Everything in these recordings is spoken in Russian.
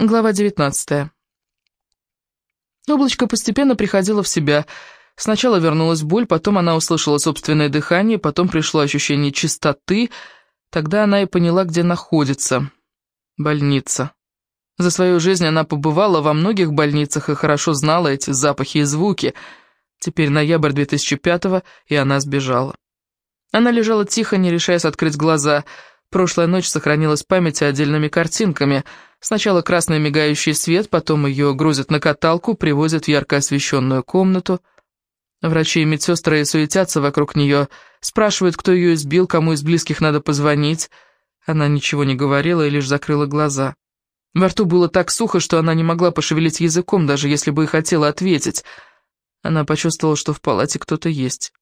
Глава 19 Облачко постепенно приходило в себя. Сначала вернулась боль, потом она услышала собственное дыхание, потом пришло ощущение чистоты. Тогда она и поняла, где находится. Больница. За свою жизнь она побывала во многих больницах и хорошо знала эти запахи и звуки. Теперь ноябрь 2005-го, и она сбежала. Она лежала тихо, не решаясь открыть глаза. Прошлая ночь сохранилась в памяти отдельными картинками — Сначала красный мигающий свет, потом ее грузят на каталку, привозят в ярко освещенную комнату. Врачи и медсестры суетятся вокруг нее, спрашивают, кто ее избил, кому из близких надо позвонить. Она ничего не говорила и лишь закрыла глаза. Во рту было так сухо, что она не могла пошевелить языком, даже если бы и хотела ответить. Она почувствовала, что в палате кто-то есть.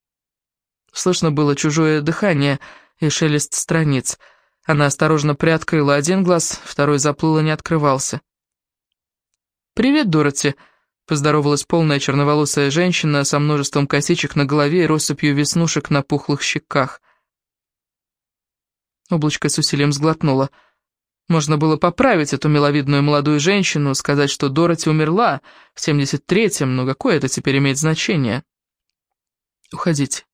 Слышно было чужое дыхание и шелест страниц — она осторожно приоткрыла один глаз, второй заплыл и не открывался. «Привет, Дороти», — поздоровалась полная черноволосая женщина со множеством косичек на голове и россыпью веснушек на пухлых щеках. Облачко с усилием сглотнула. Можно было поправить эту миловидную молодую женщину, сказать, что Дороти умерла в 73-м, но какое это теперь имеет значение? «Уходите»,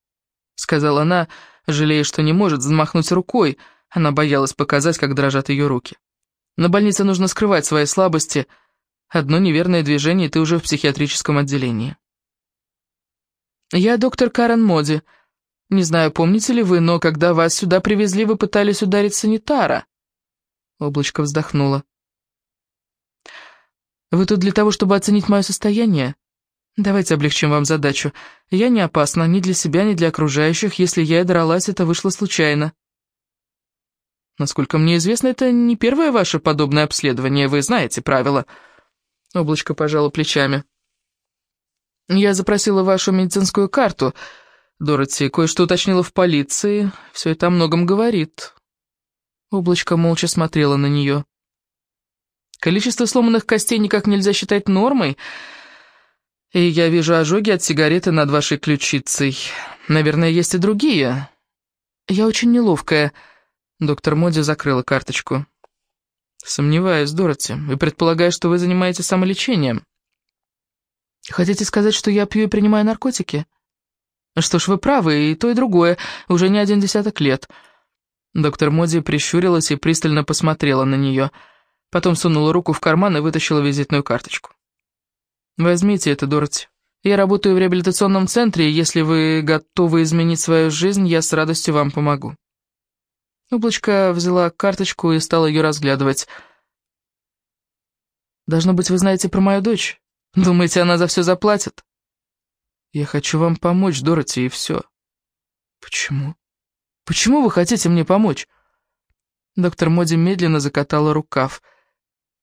— сказала она, жалея, что не может взмахнуть рукой, — она боялась показать, как дрожат ее руки. На больнице нужно скрывать свои слабости. Одно неверное движение, и ты уже в психиатрическом отделении. «Я доктор Карен Моди. Не знаю, помните ли вы, но когда вас сюда привезли, вы пытались ударить санитара». Облачко вздохнула. «Вы тут для того, чтобы оценить мое состояние? Давайте облегчим вам задачу. Я не опасна ни для себя, ни для окружающих. Если я и дралась, это вышло случайно». Насколько мне известно, это не первое ваше подобное обследование, вы знаете правила». Облачко пожало плечами. «Я запросила вашу медицинскую карту. Дороти кое-что уточнила в полиции. Все это о многом говорит». Облачко молча смотрела на нее. «Количество сломанных костей никак нельзя считать нормой, и я вижу ожоги от сигареты над вашей ключицей. Наверное, есть и другие. Я очень неловкая». Доктор Моди закрыла карточку. «Сомневаюсь, Дороти, и предполагаю, что вы занимаетесь самолечением». «Хотите сказать, что я пью и принимаю наркотики?» «Что ж, вы правы, и то, и другое, уже не один десяток лет». Доктор Моди прищурилась и пристально посмотрела на нее, потом сунула руку в карман и вытащила визитную карточку. «Возьмите это, Дороти. Я работаю в реабилитационном центре, и если вы готовы изменить свою жизнь, я с радостью вам помогу». Облачко взяла карточку и стала ее разглядывать. «Должно быть, вы знаете про мою дочь? Думаете, она за все заплатит?» «Я хочу вам помочь, Дороти, и все». «Почему? Почему вы хотите мне помочь?» Доктор Моди медленно закатала рукав.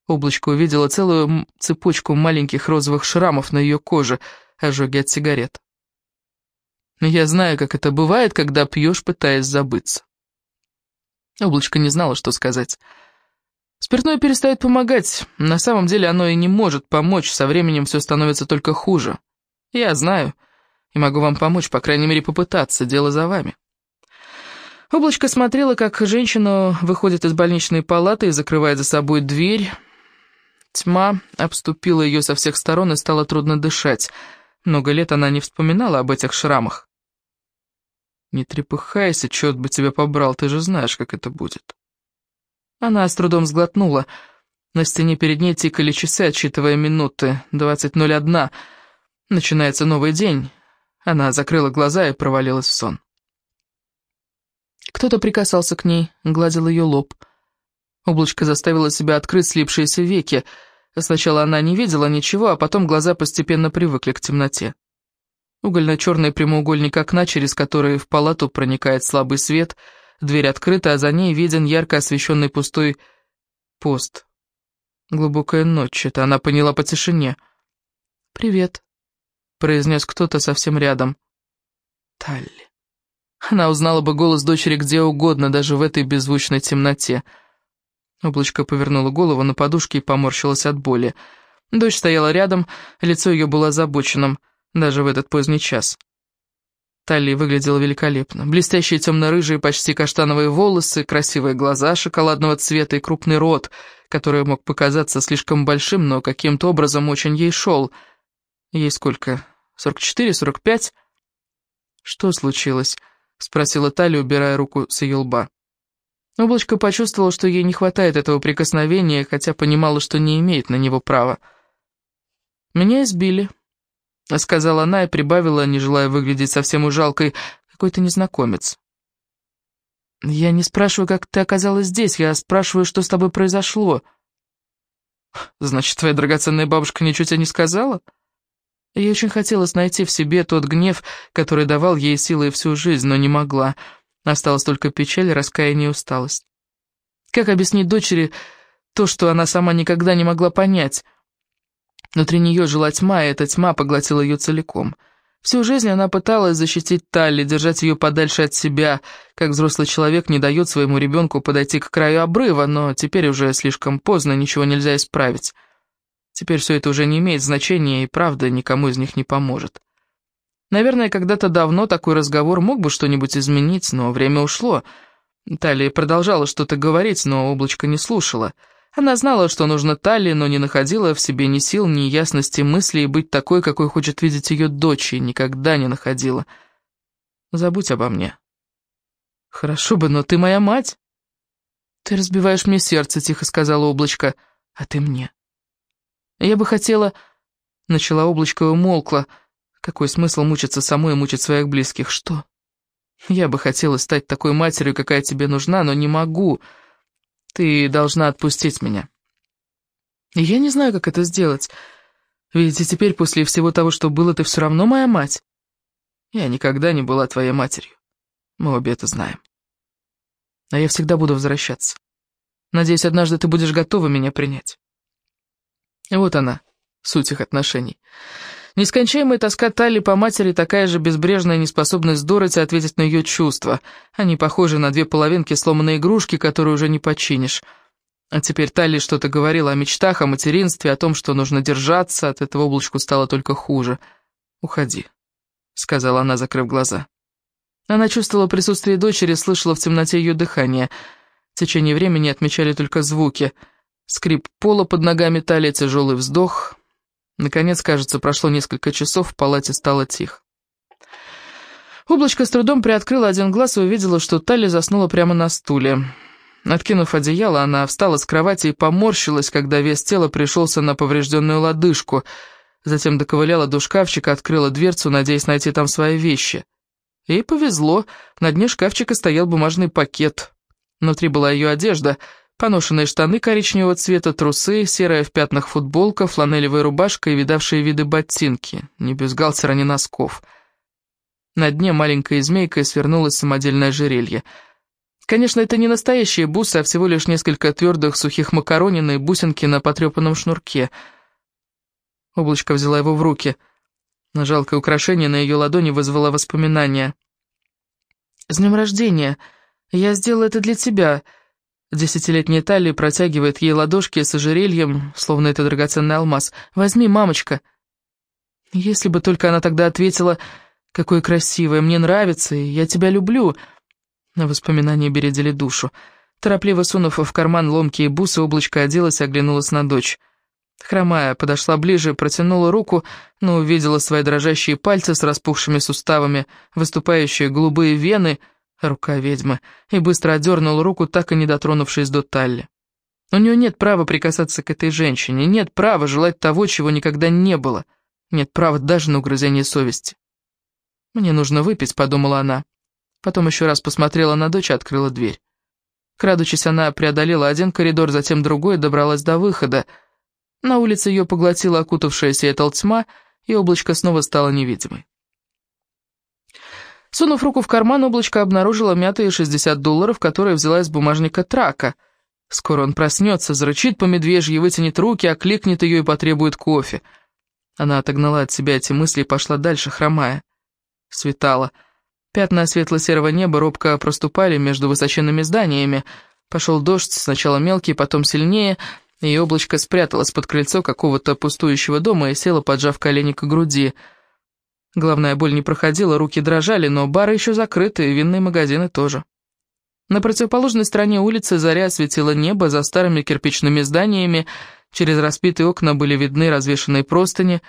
Облачко увидела целую цепочку маленьких розовых шрамов на ее коже, ожоги от сигарет. «Я знаю, как это бывает, когда пьешь, пытаясь забыться». Облачко не знала, что сказать. Спиртное перестает помогать. На самом деле оно и не может помочь, со временем все становится только хуже. Я знаю, и могу вам помочь, по крайней мере, попытаться, дело за вами. Облачко смотрела, как женщина выходит из больничной палаты и закрывает за собой дверь. Тьма обступила ее со всех сторон и стало трудно дышать. Много лет она не вспоминала об этих шрамах. «Не трепыхайся, черт бы тебя побрал, ты же знаешь, как это будет». Она с трудом сглотнула. На стене перед ней тикали часы, отсчитывая минуты. Двадцать ноль одна. Начинается новый день. Она закрыла глаза и провалилась в сон. Кто-то прикасался к ней, гладил ее лоб. Облачко заставило себя открыть слипшиеся веки. Сначала она не видела ничего, а потом глаза постепенно привыкли к темноте. Угольно-черный прямоугольник окна, через который в палату проникает слабый свет, дверь открыта, а за ней виден ярко освещенный пустой пост. Глубокая ночь, это она поняла по тишине. «Привет», — произнес кто-то совсем рядом. Талли. Она узнала бы голос дочери где угодно, даже в этой беззвучной темноте. Облачко повернула голову на подушке и поморщилась от боли. Дочь стояла рядом, лицо ее было озабоченным — даже в этот поздний час. Талли выглядела великолепно. Блестящие темно-рыжие, почти каштановые волосы, красивые глаза шоколадного цвета и крупный рот, который мог показаться слишком большим, но каким-то образом очень ей шел. Ей сколько? Сорок четыре, сорок пять? Что случилось? Спросила Талия, убирая руку с ее лба. Облачко почувствовала, что ей не хватает этого прикосновения, хотя понимала, что не имеет на него права. «Меня избили», — сказала она и прибавила, не желая выглядеть совсем уж жалкой, какой-то незнакомец. «Я не спрашиваю, как ты оказалась здесь, я спрашиваю, что с тобой произошло». «Значит, твоя драгоценная бабушка ничего тебе не сказала?» Ей очень хотелось найти в себе тот гнев, который давал ей силы всю жизнь, но не могла. Осталась только печаль, раскаяние и усталость. Как объяснить дочери то, что она сама никогда не могла понять? Внутри нее жила тьма, и эта тьма поглотила ее целиком. Всю жизнь она пыталась защитить Талли, держать ее подальше от себя, как взрослый человек не дает своему ребенку подойти к краю обрыва, но теперь уже слишком поздно, ничего нельзя исправить. Теперь все это уже не имеет значения, и правда никому из них не поможет. Наверное, когда-то давно такой разговор мог бы что-нибудь изменить, но время ушло. Талия продолжала что-то говорить, но облачко не слушала. Она знала, что нужно Талии, но не находила в себе ни сил, ни ясности мысли и быть такой, какой хочет видеть ее дочь, и никогда не находила. Забудь обо мне. Хорошо бы, но ты моя мать. Ты разбиваешь мне сердце, тихо сказала облачко, а ты мне. Я бы хотела... Начала облачко и умолкла. Какой смысл мучиться самой и мучить своих близких? Что? Я бы хотела стать такой матерью, какая тебе нужна, но не могу. Ты должна отпустить меня. я не знаю, как это сделать. Ведь теперь, после всего того, что было, ты все равно моя мать. Я никогда не была твоей матерью. Мы обе это знаем. А я всегда буду возвращаться. Надеюсь, однажды ты будешь готова меня принять. Вот она, суть их отношений. Нескончаемая тоска Тали по матери такая же безбрежная неспособность Дороти ответить на ее чувства. Они похожи на две половинки сломанной игрушки, которую уже не починишь. А теперь Талли что-то говорила о мечтах, о материнстве, о том, что нужно держаться, от этого облачку стало только хуже. «Уходи», — сказала она, закрыв глаза. Она чувствовала присутствие дочери, слышала в темноте ее дыхание. В течение времени отмечали только звуки. Скрип пола под ногами Талии, тяжелый вздох — Наконец, кажется, прошло несколько часов, в палате стало тихо. Облачко с трудом приоткрыла один глаз и увидела, что Талли заснула прямо на стуле. Откинув одеяло, она встала с кровати и поморщилась, когда вес тела пришелся на поврежденную лодыжку. Затем доковыляла до шкафчика, открыла дверцу, надеясь найти там свои вещи. Ей повезло, на дне шкафчика стоял бумажный пакет. Внутри была ее одежда — Поношенные штаны коричневого цвета, трусы, серая в пятнах футболка, фланелевая рубашка и видавшие виды ботинки, ни бюстгальтера, ни носков. На дне маленькая змейка свернулась самодельное жерелье. Конечно, это не настоящие бусы, а всего лишь несколько твердых сухих макаронин и бусинки на потрепанном шнурке. Облачко взяла его в руки. Жалкое украшение на ее ладони вызвало воспоминания. «С днем рождения! Я сделала это для тебя!» Десятилетняя Талия протягивает ей ладошки с ожерельем, словно это драгоценный алмаз. «Возьми, мамочка!» Если бы только она тогда ответила, «Какое красивое, мне нравится, и я тебя люблю!» На воспоминания бередили душу. Торопливо сунув в карман ломкие бусы, облачко оделась и оглянулась на дочь. Хромая, подошла ближе, протянула руку, но увидела свои дрожащие пальцы с распухшими суставами, выступающие голубые вены — рука ведьмы, и быстро отдернул руку, так и не дотронувшись до Талли. У нее нет права прикасаться к этой женщине, нет права желать того, чего никогда не было, нет права даже на угрызение совести. «Мне нужно выпить», — подумала она. Потом еще раз посмотрела на дочь и открыла дверь. Крадучись, она преодолела один коридор, затем другой добралась до выхода. На улице ее поглотила окутавшаяся этал тьма, и облачко снова стало невидимой. Сунув руку в карман, облачко обнаружило мятые 60 долларов, которые взяла из бумажника трака. Скоро он проснется, зарычит по медвежьи, вытянет руки, окликнет ее и потребует кофе. Она отогнала от себя эти мысли и пошла дальше, хромая. Светало. Пятна светло-серого неба робко проступали между высоченными зданиями. Пошел дождь, сначала мелкий, потом сильнее, и облачко спряталось под крыльцо какого-то пустующего дома и село, поджав колени к груди — Главная боль не проходила, руки дрожали, но бары еще закрыты, и винные магазины тоже. На противоположной стороне улицы заря осветила небо за старыми кирпичными зданиями, через распитые окна были видны развешанные простыни,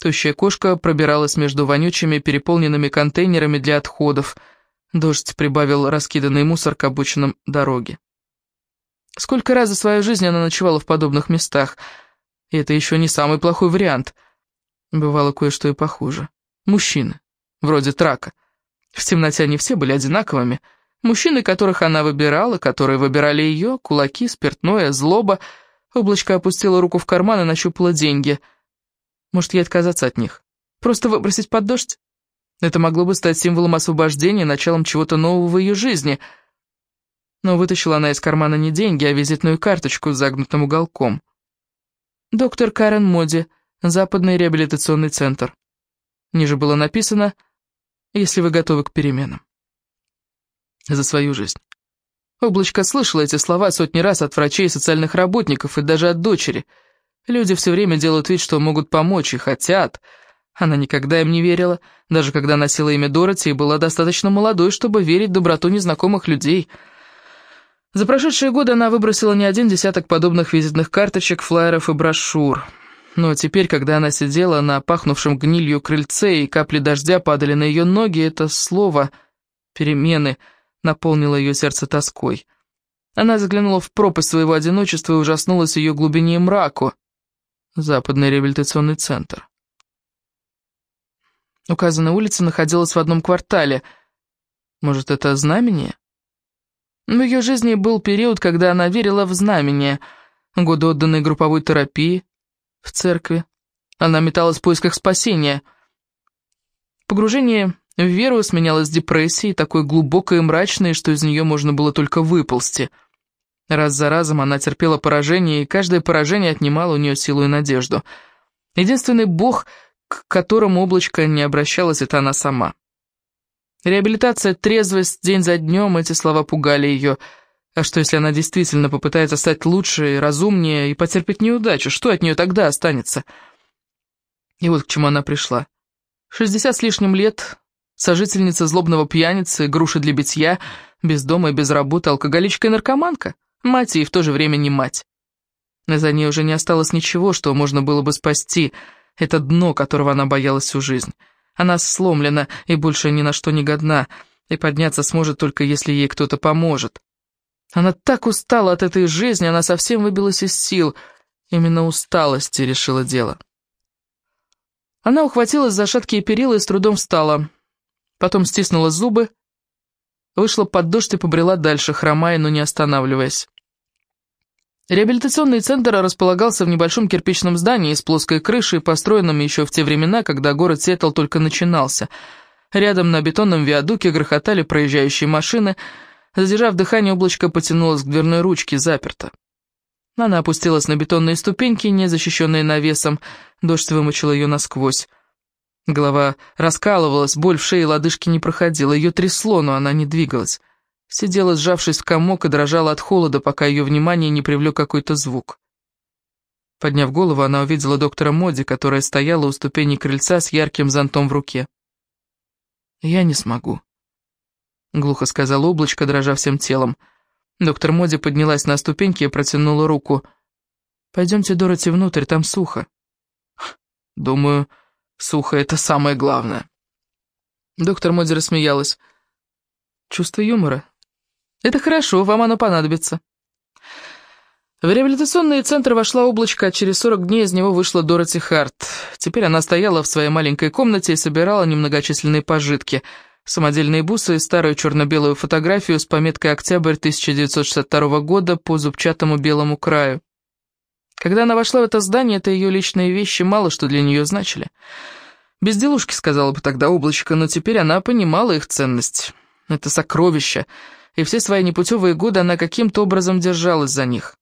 тощая кошка пробиралась между вонючими переполненными контейнерами для отходов, дождь прибавил раскиданный мусор к обочинам дороги. Сколько раз за свою жизнь она ночевала в подобных местах, и это еще не самый плохой вариант. Бывало кое-что и похуже. Мужчины, вроде Трака. В темноте они все были одинаковыми. Мужчины, которых она выбирала, которые выбирали ее, кулаки, спиртное, злоба. Облачко опустила руку в карман и нащупала деньги. Может, ей отказаться от них? Просто выбросить под дождь? Это могло бы стать символом освобождения, началом чего-то нового в ее жизни. Но вытащила она из кармана не деньги, а визитную карточку с загнутым уголком. «Доктор Карен Моди, Западный реабилитационный центр». Ниже было написано «Если вы готовы к переменам». За свою жизнь. Облачко слышала эти слова сотни раз от врачей и социальных работников, и даже от дочери. Люди все время делают вид, что могут помочь и хотят. Она никогда им не верила, даже когда носила имя Дороти и была достаточно молодой, чтобы верить в доброту незнакомых людей. За прошедшие годы она выбросила не один десяток подобных визитных карточек, флаеров и брошюр. Но теперь, когда она сидела на пахнувшем гнилью крыльце, и капли дождя падали на ее ноги, это слово «перемены» наполнило ее сердце тоской. Она заглянула в пропасть своего одиночества и ужаснулась ее глубине и мраку. Западный реабилитационный центр. Указанная улица находилась в одном квартале. Может, это знамение? В ее жизни был период, когда она верила в знамение. Годы отданной групповой терапии, в церкви. Она металась в поисках спасения. Погружение в веру сменялось депрессией, такой глубокой и мрачной, что из нее можно было только выползти. Раз за разом она терпела поражение, и каждое поражение отнимало у нее силу и надежду. Единственный бог, к которому облачко не обращалась, это она сама. Реабилитация, трезвость, день за днем, эти слова пугали ее – а что, если она действительно попытается стать лучше и разумнее и потерпеть неудачу? Что от нее тогда останется? И вот к чему она пришла. Шестьдесят с лишним лет, сожительница злобного пьяницы, груши для битья, без дома и без работы, алкоголичка и наркоманка. Мать и в то же время не мать. За ней уже не осталось ничего, что можно было бы спасти. Это дно, которого она боялась всю жизнь. Она сломлена и больше ни на что не годна, и подняться сможет только если ей кто-то поможет. Она так устала от этой жизни, она совсем выбилась из сил. Именно усталости решила дело. Она ухватилась за шаткие перила и с трудом встала. Потом стиснула зубы, вышла под дождь и побрела дальше, хромая, но не останавливаясь. Реабилитационный центр располагался в небольшом кирпичном здании с плоской крышей, построенном еще в те времена, когда город Сиэтл только начинался. Рядом на бетонном виадуке грохотали проезжающие машины — Задержав дыхание, облачко потянулось к дверной ручке, заперто. Она опустилась на бетонные ступеньки, не защищенные навесом, дождь вымочил ее насквозь. Голова раскалывалась, боль в шее и лодыжке не проходила, ее трясло, но она не двигалась. Сидела, сжавшись в комок, и дрожала от холода, пока ее внимание не привлек какой-то звук. Подняв голову, она увидела доктора Моди, которая стояла у ступени крыльца с ярким зонтом в руке. «Я не смогу», — глухо сказал облачко, дрожа всем телом. Доктор Моди поднялась на ступеньки и протянула руку. «Пойдемте, Дороти, внутрь, там сухо». «Думаю, сухо — это самое главное». Доктор Моди рассмеялась. «Чувство юмора? Это хорошо, вам оно понадобится». В реабилитационный центр вошла облачко, а через 40 дней из него вышла Дороти Харт. Теперь она стояла в своей маленькой комнате и собирала немногочисленные пожитки — самодельные бусы и старую черно-белую фотографию с пометкой «Октябрь 1962 года» по зубчатому белому краю. Когда она вошла в это здание, это ее личные вещи мало что для нее значили. Безделушки, сказала бы тогда облачко, но теперь она понимала их ценность. Это сокровища, и все свои непутевые годы она каким-то образом держалась за них.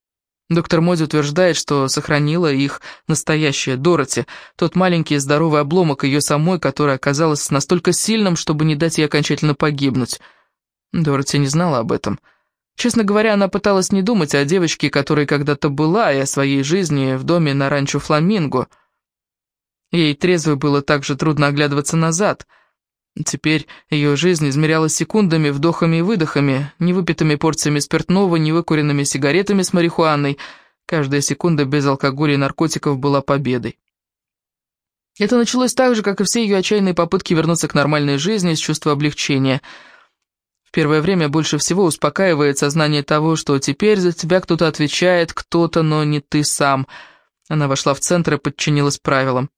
Доктор Моди утверждает, что сохранила их настоящая Дороти, тот маленький здоровый обломок ее самой, который оказалась настолько сильным, чтобы не дать ей окончательно погибнуть. Дороти не знала об этом. Честно говоря, она пыталась не думать о девочке, которой когда-то была, и о своей жизни в доме на ранчо Фламинго. Ей трезвой было так же трудно оглядываться назад. Теперь ее жизнь измерялась секундами, вдохами и выдохами, невыпитыми порциями спиртного, невыкуренными сигаретами с марихуаной. Каждая секунда без алкоголя и наркотиков была победой. Это началось так же, как и все ее отчаянные попытки вернуться к нормальной жизни с чувства облегчения. В первое время больше всего успокаивает сознание того, что теперь за тебя кто-то отвечает, кто-то, но не ты сам. Она вошла в центр и подчинилась правилам.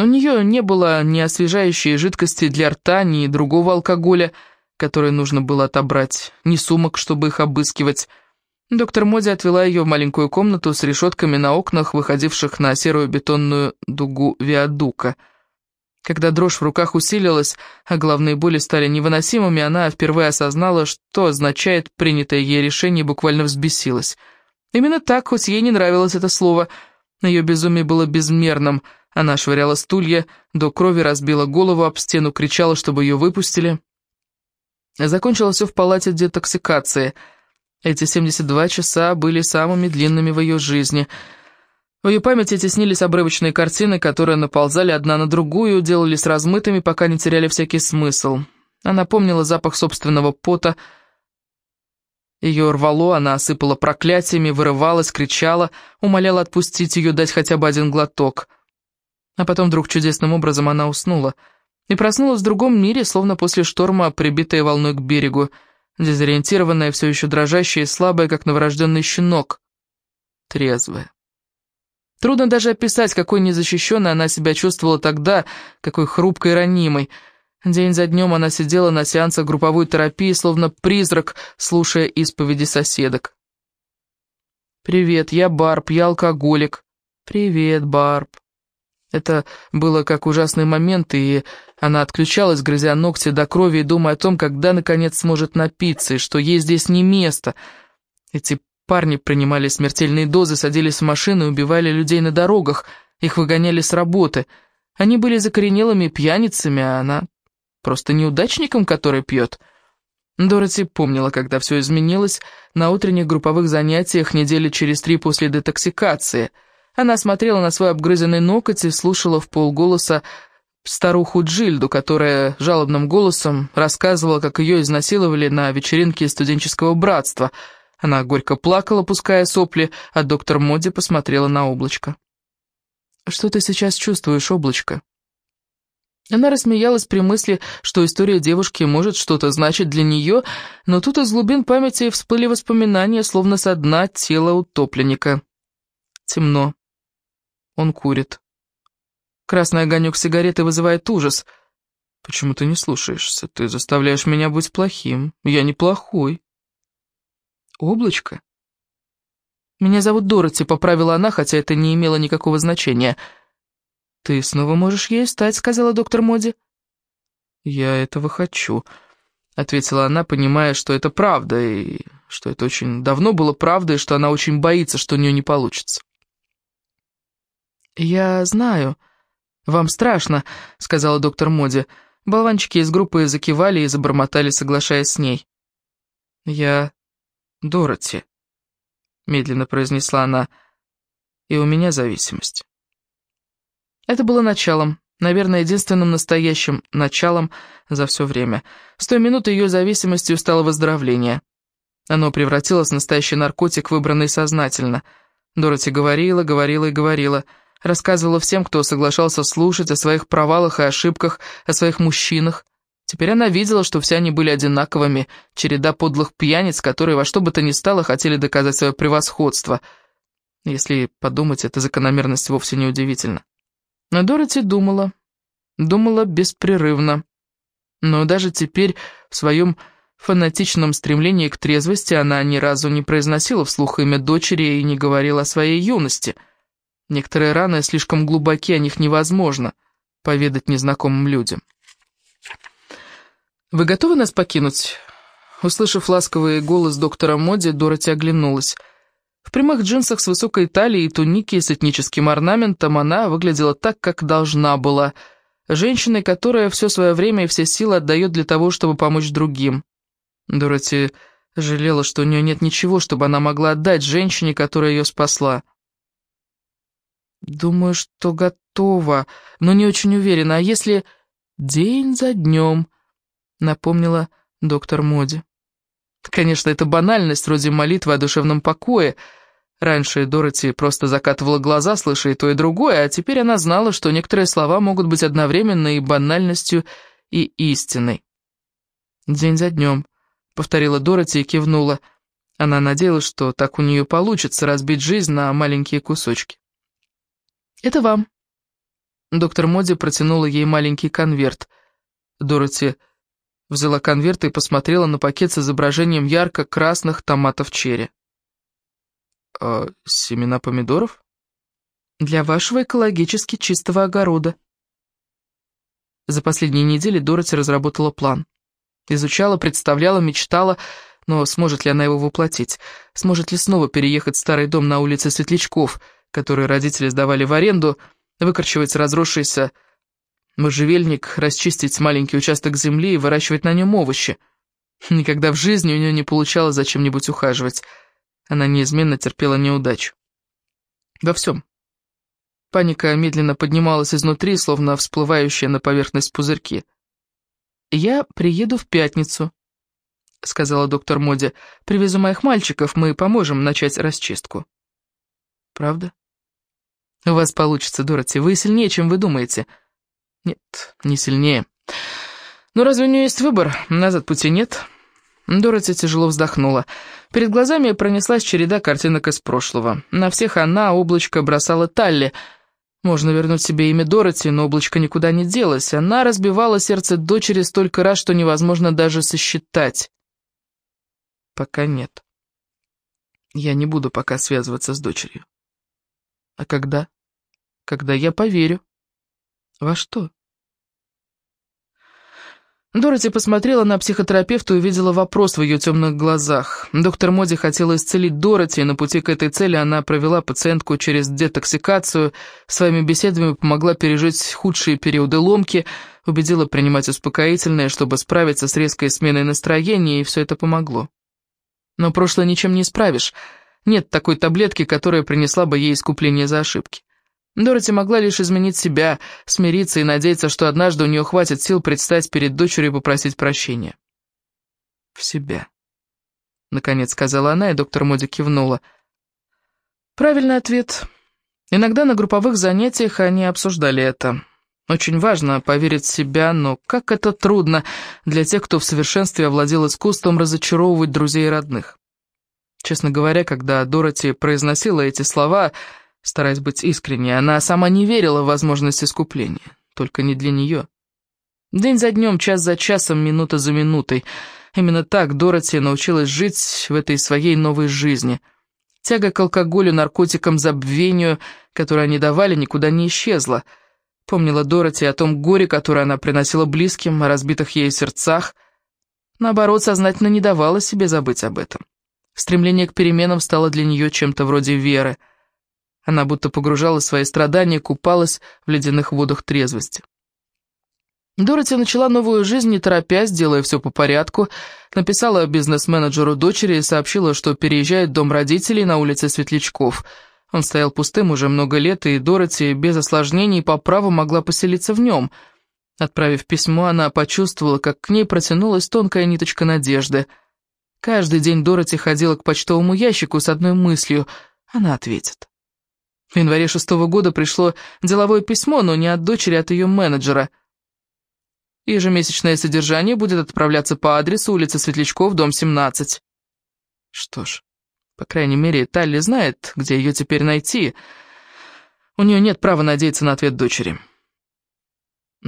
У нее не было ни освежающей жидкости для рта, ни другого алкоголя, который нужно было отобрать, ни сумок, чтобы их обыскивать. Доктор Моди отвела ее в маленькую комнату с решетками на окнах, выходивших на серую бетонную дугу виадука. Когда дрожь в руках усилилась, а главные боли стали невыносимыми, она впервые осознала, что означает принятое ей решение, буквально взбесилась. Именно так, хоть ей не нравилось это слово, ее безумие было безмерным — она швыряла стулья, до крови разбила голову об стену, кричала, чтобы ее выпустили. Закончилось все в палате детоксикации. Эти 72 часа были самыми длинными в ее жизни. В ее памяти теснились обрывочные картины, которые наползали одна на другую, делались размытыми, пока не теряли всякий смысл. Она помнила запах собственного пота, ее рвало, она осыпала проклятиями, вырывалась, кричала, умоляла отпустить ее, дать хотя бы один глоток. А потом вдруг чудесным образом она уснула. И проснулась в другом мире, словно после шторма, прибитая волной к берегу, дезориентированная, все еще дрожащая и слабая, как новорожденный щенок. Трезвая. Трудно даже описать, какой незащищенной она себя чувствовала тогда, какой хрупкой и ранимой. День за днем она сидела на сеансах групповой терапии, словно призрак, слушая исповеди соседок. «Привет, я Барб, я алкоголик». «Привет, Барб». Это было как ужасный момент, и она отключалась, грызя ногти до крови и думая о том, когда наконец сможет напиться, и что ей здесь не место. Эти парни принимали смертельные дозы, садились в машины и убивали людей на дорогах, их выгоняли с работы. Они были закоренелыми пьяницами, а она просто неудачником, который пьет. Дороти помнила, когда все изменилось, на утренних групповых занятиях недели через три после детоксикации — она смотрела на свой обгрызенный ноготь и слушала в полголоса старуху Джильду, которая жалобным голосом рассказывала, как ее изнасиловали на вечеринке студенческого братства. Она горько плакала, пуская сопли, а доктор Моди посмотрела на облачко. «Что ты сейчас чувствуешь, облачко?» Она рассмеялась при мысли, что история девушки может что-то значить для нее, но тут из глубин памяти всплыли воспоминания, словно со дна тела утопленника. Темно. Он курит. Красный огонек сигареты вызывает ужас. Почему ты не слушаешься? Ты заставляешь меня быть плохим. Я не плохой. Облачко? Меня зовут Дороти, поправила она, хотя это не имело никакого значения. Ты снова можешь ей стать, сказала доктор Моди. Я этого хочу, ответила она, понимая, что это правда, и что это очень давно было правдой, и что она очень боится, что у нее не получится. «Я знаю. Вам страшно», — сказала доктор Моди. Болванчики из группы закивали и забормотали, соглашаясь с ней. «Я Дороти», — медленно произнесла она, — «и у меня зависимость». Это было началом, наверное, единственным настоящим началом за все время. С той минуты ее зависимостью стало выздоровление. Оно превратилось в настоящий наркотик, выбранный сознательно. Дороти говорила, говорила и говорила — рассказывала всем, кто соглашался слушать о своих провалах и ошибках, о своих мужчинах. Теперь она видела, что все они были одинаковыми, череда подлых пьяниц, которые во что бы то ни стало хотели доказать свое превосходство. Если подумать, эта закономерность вовсе не удивительна. Но Дороти думала, думала беспрерывно. Но даже теперь в своем фанатичном стремлении к трезвости она ни разу не произносила вслух имя дочери и не говорила о своей юности — Некоторые раны слишком глубоки, о них невозможно поведать незнакомым людям. «Вы готовы нас покинуть?» Услышав ласковый голос доктора Моди, Дороти оглянулась. В прямых джинсах с высокой талией и тунике с этническим орнаментом она выглядела так, как должна была. Женщиной, которая все свое время и все силы отдает для того, чтобы помочь другим. Дороти жалела, что у нее нет ничего, чтобы она могла отдать женщине, которая ее спасла. «Думаю, что готова, но не очень уверена. А если... День за днем, напомнила доктор Моди. Конечно, это банальность, вроде молитвы о душевном покое. Раньше Дороти просто закатывала глаза, слыша и то, и другое, а теперь она знала, что некоторые слова могут быть одновременно и банальностью, и истиной. «День за днем», — повторила Дороти и кивнула. Она надеялась, что так у нее получится разбить жизнь на маленькие кусочки. «Это вам». Доктор Моди протянула ей маленький конверт. Дороти взяла конверт и посмотрела на пакет с изображением ярко-красных томатов черри. «А семена помидоров?» «Для вашего экологически чистого огорода». За последние недели Дороти разработала план. Изучала, представляла, мечтала, но сможет ли она его воплотить? Сможет ли снова переехать в старый дом на улице Светлячков, который родители сдавали в аренду, выкорчевать разросшийся можжевельник, расчистить маленький участок земли и выращивать на нем овощи? Никогда в жизни у нее не получалось за чем-нибудь ухаживать. Она неизменно терпела неудачу. Во всем. Паника медленно поднималась изнутри, словно всплывающая на поверхность пузырьки. «Я приеду в пятницу», — сказала доктор Моди. «Привезу моих мальчиков, мы поможем начать расчистку». «Правда?» «У вас получится, Дороти, вы сильнее, чем вы думаете». «Нет, не сильнее». «Ну разве у нее есть выбор? Назад пути нет». Дороти тяжело вздохнула. Перед глазами пронеслась череда картинок из прошлого. На всех она, облачко, бросала Талли — можно вернуть себе имя Дороти, но облачко никуда не делось. Она разбивала сердце дочери столько раз, что невозможно даже сосчитать. Пока нет. Я не буду пока связываться с дочерью. А когда? Когда я поверю. Во что? Дороти посмотрела на психотерапевта и увидела вопрос в ее темных глазах. Доктор Моди хотела исцелить Дороти, и на пути к этой цели она провела пациентку через детоксикацию, своими беседами помогла пережить худшие периоды ломки, убедила принимать успокоительное, чтобы справиться с резкой сменой настроения, и все это помогло. Но прошлое ничем не исправишь. Нет такой таблетки, которая принесла бы ей искупление за ошибки. Дороти могла лишь изменить себя, смириться и надеяться, что однажды у нее хватит сил предстать перед дочерью и попросить прощения. «В себя», — наконец сказала она, и доктор Моди кивнула. «Правильный ответ. Иногда на групповых занятиях они обсуждали это. Очень важно поверить в себя, но как это трудно для тех, кто в совершенстве овладел искусством разочаровывать друзей и родных. Честно говоря, когда Дороти произносила эти слова, стараясь быть искренней, она сама не верила в возможность искупления, только не для нее. День за днем, час за часом, минута за минутой. Именно так Дороти научилась жить в этой своей новой жизни. Тяга к алкоголю, наркотикам, забвению, которое они давали, никуда не исчезла. Помнила Дороти о том горе, которое она приносила близким, о разбитых ей сердцах. Наоборот, сознательно не давала себе забыть об этом. Стремление к переменам стало для нее чем-то вроде веры — она будто погружала свои страдания, купалась в ледяных водах трезвости. Дороти начала новую жизнь, не торопясь, делая все по порядку, написала бизнес-менеджеру дочери и сообщила, что переезжает дом родителей на улице Светлячков. Он стоял пустым уже много лет, и Дороти без осложнений по праву могла поселиться в нем. Отправив письмо, она почувствовала, как к ней протянулась тонкая ниточка надежды. Каждый день Дороти ходила к почтовому ящику с одной мыслью — она ответит. В январе шестого года пришло деловое письмо, но не от дочери, а от ее менеджера. Ежемесячное содержание будет отправляться по адресу улица Светлячков, дом 17. Что ж, по крайней мере, Талли знает, где ее теперь найти. У нее нет права надеяться на ответ дочери.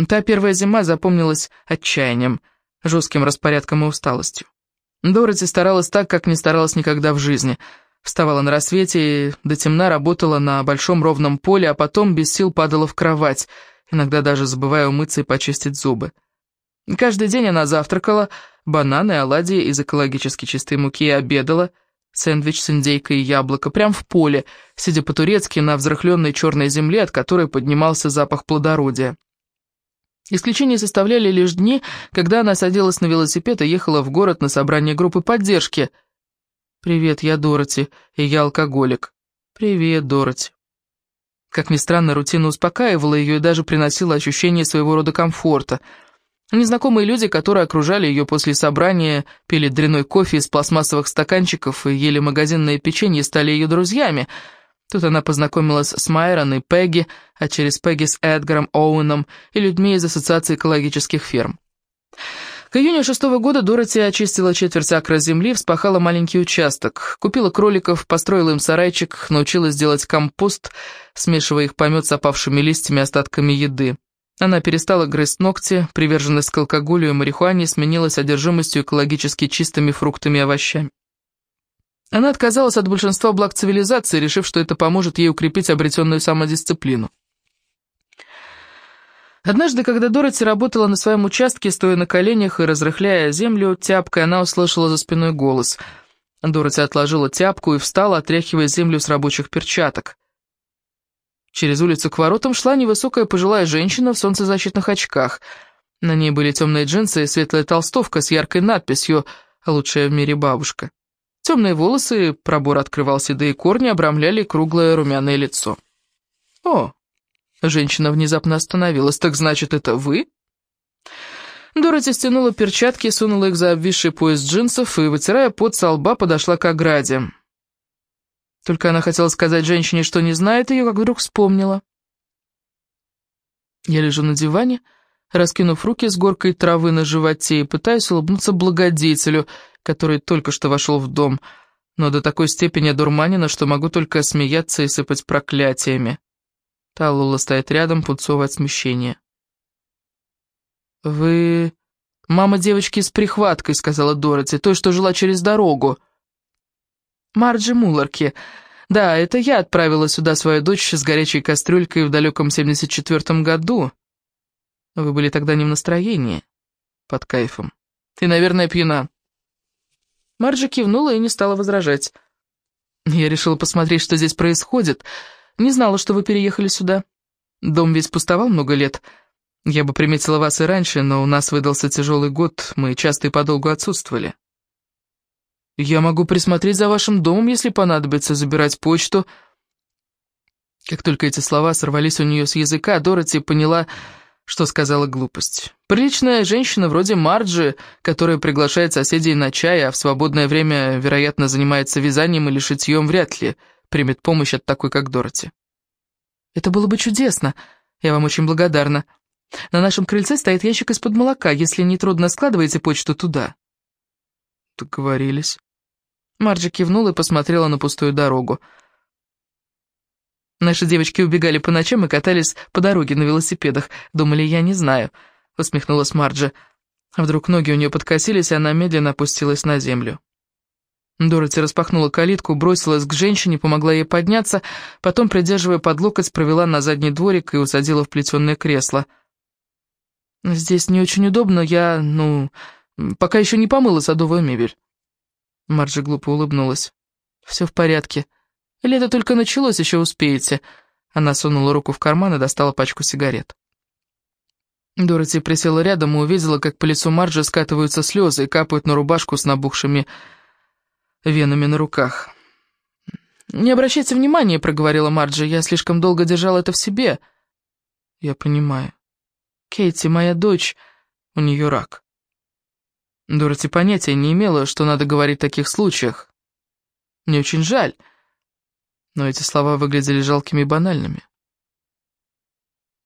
Та первая зима запомнилась отчаянием, жестким распорядком и усталостью. Дороти старалась так, как не старалась никогда в жизни — Вставала на рассвете и до темна работала на большом ровном поле, а потом без сил падала в кровать, иногда даже забывая умыться и почистить зубы. Каждый день она завтракала, бананы, оладьи из экологически чистой муки и обедала, сэндвич с индейкой и яблоко, прямо в поле, сидя по-турецки на взрыхленной черной земле, от которой поднимался запах плодородия. Исключение составляли лишь дни, когда она садилась на велосипед и ехала в город на собрание группы поддержки – «Привет, я Дороти, и я алкоголик». «Привет, Дороти». Как ни странно, рутина успокаивала ее и даже приносила ощущение своего рода комфорта. Незнакомые люди, которые окружали ее после собрания, пили дряной кофе из пластмассовых стаканчиков и ели магазинное печенье, стали ее друзьями. Тут она познакомилась с Майрон и Пегги, а через Пегги с Эдгаром Оуэном и людьми из Ассоциации экологических ферм. К июню шестого года Дороти очистила четверть акра земли, вспахала маленький участок, купила кроликов, построила им сарайчик, научилась делать компост, смешивая их помет с опавшими листьями и остатками еды. Она перестала грызть ногти, приверженность к алкоголю и марихуане сменилась одержимостью экологически чистыми фруктами и овощами. Она отказалась от большинства благ цивилизации, решив, что это поможет ей укрепить обретенную самодисциплину. Однажды, когда Дороти работала на своем участке, стоя на коленях и разрыхляя землю тяпкой, она услышала за спиной голос. Дороти отложила тяпку и встала, отряхивая землю с рабочих перчаток. Через улицу к воротам шла невысокая пожилая женщина в солнцезащитных очках. На ней были темные джинсы и светлая толстовка с яркой надписью «Лучшая в мире бабушка». Темные волосы, пробор открывал седые корни, обрамляли круглое румяное лицо. «О, Женщина внезапно остановилась. «Так значит, это вы?» Дороти стянула перчатки, сунула их за обвисший пояс джинсов и, вытирая пот со лба, подошла к ограде. Только она хотела сказать женщине, что не знает ее, как вдруг вспомнила. Я лежу на диване, раскинув руки с горкой травы на животе и пытаюсь улыбнуться благодетелю, который только что вошел в дом, но до такой степени одурманена, что могу только смеяться и сыпать проклятиями. Талула стоит рядом, пунцовая от смещения. «Вы... мама девочки с прихваткой», — сказала Дороти, — «той, что жила через дорогу». «Марджи Мулларки. Да, это я отправила сюда свою дочь с горячей кастрюлькой в далеком 74-м году. Вы были тогда не в настроении, под кайфом. Ты, наверное, пьяна». Марджи кивнула и не стала возражать. Я решила посмотреть, что здесь происходит, — не знала, что вы переехали сюда. Дом весь пустовал много лет. Я бы приметила вас и раньше, но у нас выдался тяжелый год, мы часто и подолгу отсутствовали. Я могу присмотреть за вашим домом, если понадобится, забирать почту. Как только эти слова сорвались у нее с языка, Дороти поняла, что сказала глупость. Приличная женщина вроде Марджи, которая приглашает соседей на чай, а в свободное время, вероятно, занимается вязанием или шитьем, вряд ли – примет помощь от такой, как Дороти. Это было бы чудесно. Я вам очень благодарна. На нашем крыльце стоит ящик из-под молока. Если не трудно, складывайте почту туда. Договорились. Марджи кивнула и посмотрела на пустую дорогу. Наши девочки убегали по ночам и катались по дороге на велосипедах. Думали, я не знаю, усмехнулась Марджи. Вдруг ноги у нее подкосились, и она медленно опустилась на землю. Дороти распахнула калитку, бросилась к женщине, помогла ей подняться, потом, придерживая под локоть, провела на задний дворик и усадила в плетеное кресло. «Здесь не очень удобно, я, ну, пока еще не помыла садовую мебель». Марджи глупо улыбнулась. «Все в порядке. Лето только началось, еще успеете». Она сунула руку в карман и достала пачку сигарет. Дороти присела рядом и увидела, как по лицу Марджи скатываются слезы и капают на рубашку с набухшими венами на руках. «Не обращайте внимания», — проговорила Марджи, — «я слишком долго держала это в себе». «Я понимаю. Кейти, моя дочь, у нее рак». Дороти понятия не имела, что надо говорить в таких случаях. Мне очень жаль, но эти слова выглядели жалкими и банальными.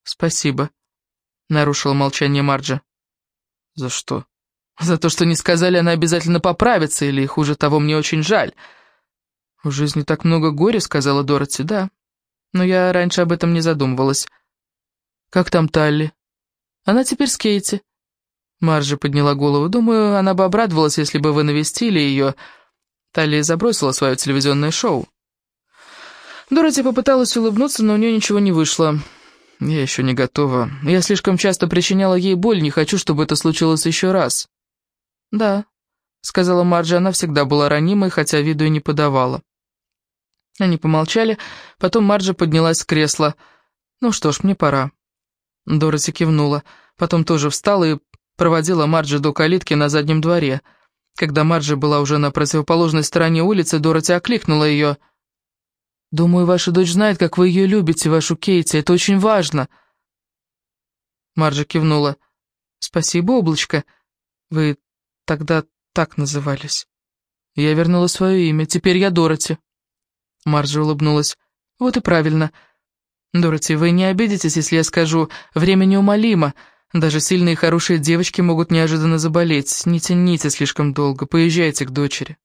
«Спасибо», — нарушила молчание Марджа. «За что?» За то, что не сказали, она обязательно поправится, или, хуже того, мне очень жаль. В жизни так много горя, сказала Дороти, да. Но я раньше об этом не задумывалась. Как там Талли? Она теперь с Кейти. Маржа подняла голову. Думаю, она бы обрадовалась, если бы вы навестили ее. Талли забросила свое телевизионное шоу. Дороти попыталась улыбнуться, но у нее ничего не вышло. Я еще не готова. Я слишком часто причиняла ей боль, не хочу, чтобы это случилось еще раз. «Да», — сказала Марджи, она всегда была ранимой, хотя виду и не подавала. Они помолчали, потом Марджи поднялась с кресла. «Ну что ж, мне пора». Дороти кивнула, потом тоже встала и проводила Марджи до калитки на заднем дворе. Когда Марджи была уже на противоположной стороне улицы, Дороти окликнула ее. Думаю, ваша дочь знает, как вы ее любите, вашу Кейти. Это очень важно». Марджа кивнула. «Спасибо, облачко. Вы тогда так назывались». Я вернула свое имя. Теперь я Дороти. Марджа улыбнулась. Вот и правильно. Дороти, вы не обидитесь, если я скажу, время неумолимо. Даже сильные и хорошие девочки могут неожиданно заболеть. Не тяните слишком долго, поезжайте к дочери.